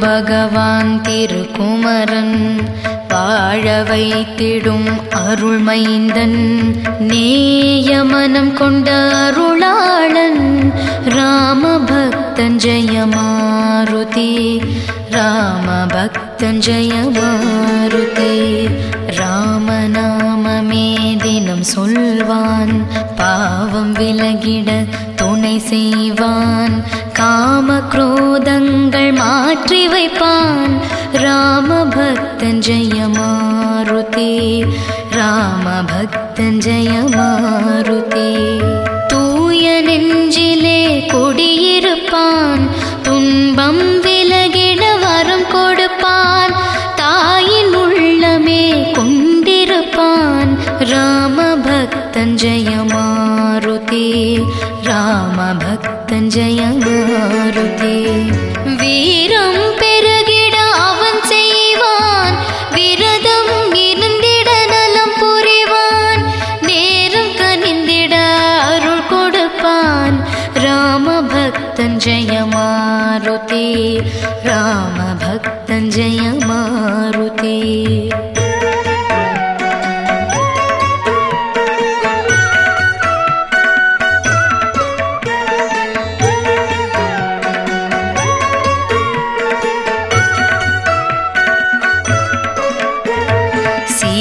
பகவான் திருக்குமரன். வாழ வைத்திடும் அருள்மைந்தன். நேயமனம் கொண்ட அருளாளன். ராம பக்தன் ஜெய மாருதி ராம பக்தன் ஜெய ராமநாமமே தினம் சொல்வான். பாவம் விலகிட துணை செய்வான் காம குரோதங்கள் மாற்றி வைப்பான். ராம பக்தன் ஜெய மாருதி. ராம பக்தன் ஜெய மாருதி. தூய நெஞ்சிலே கொடியிருப்பான். துன்பம் ராம பக்தன் வீரம் பெருகிட அவன் செய்வான். விரதம் இருந்திட நலம் புரிவான். நேரம் கனிந்திட அருள் கொடுப்பான். ராம பக்தன் ஜெய மாருதி ராம பக்தன் ஜெய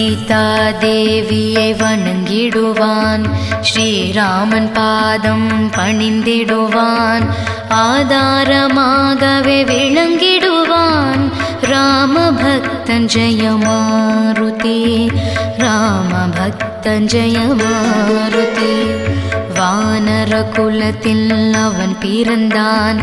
சீதா தேவியை வணங்கிடுவான். ஸ்ரீராமன் பாதம் பணிந்திடுவான். ஆதாரமாகவே விளங்கிடுவான். ராம பக்தன் ஜெய மாருதி ராம பக்தன் ஜெய வானர குலத்தில் அவன் பிறந்தான்.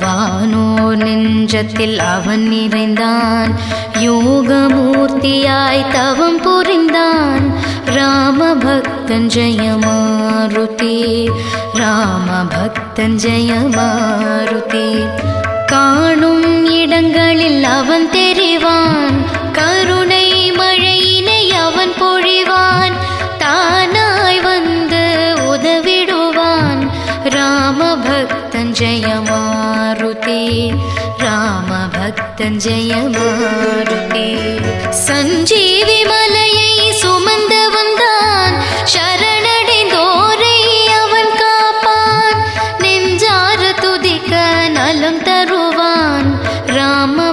வானோர் நெஞ்சத்தில் அவன் நிறைந்தான். யோகமூர்த்தியாய் தவம் புரிந்தான். ராம பக்தன் ஜெய மாருதி ராம பக்தன் ஜெய மாருதி காணும் இடங்களில் அவன் தெரிவான். கருணை ஜெய மாருதி ராம பக்தன் ஜெய மாருதி சஞ்சீவி மலையை சுமந்து வந்தான். சரணடைந்தோரை அவன் காப்பான். நெஞ்சார துதிக்க நலம் தருவான். ராம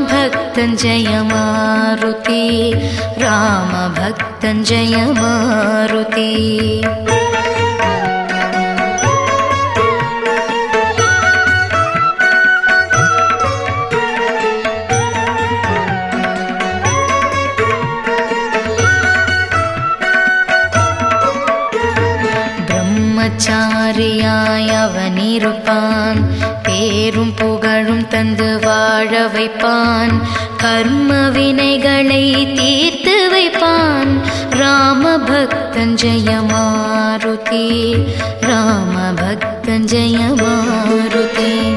பக்தன் அவன் இருப்பான். பேரும் புகழும் தந்து வாழ வைப்பான். கர்ம வினைகளை தீர்த்து வைப்பான். ராம பக்தன் ஜெய மாருதி ராம பக்தன் ஜெய மாருதி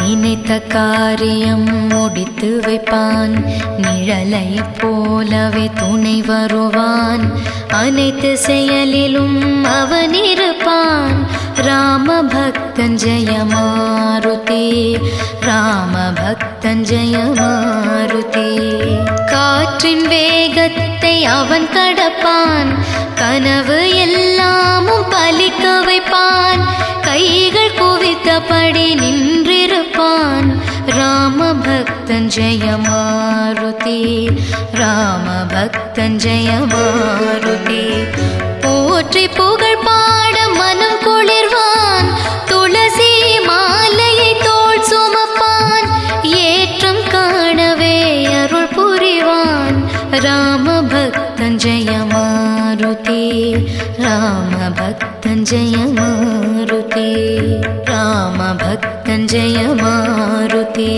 நினைத்த காரியம் முடித்து வைப்பான். நிழலை போலவே துணை வருவான். அனைத்து செயலிலும் அவன் இருப்பான். ராம பக்தன் ஜெய மாருதி ராம மாருதி காற்றின் வேகத்தை அவன் கடப்பான் கனவு எல்லாமும் பலிக்க வைப்பான் கைகள் குவித்தபடி நின்றிருப்பான். ராமபக்தஞ்சய மாருதி ராமபக்தஞ்சய மாருதி போற்றி புகழ் பாட राम भक्तं जय मारुति राम भक्तं जय राम भक्तं मारुति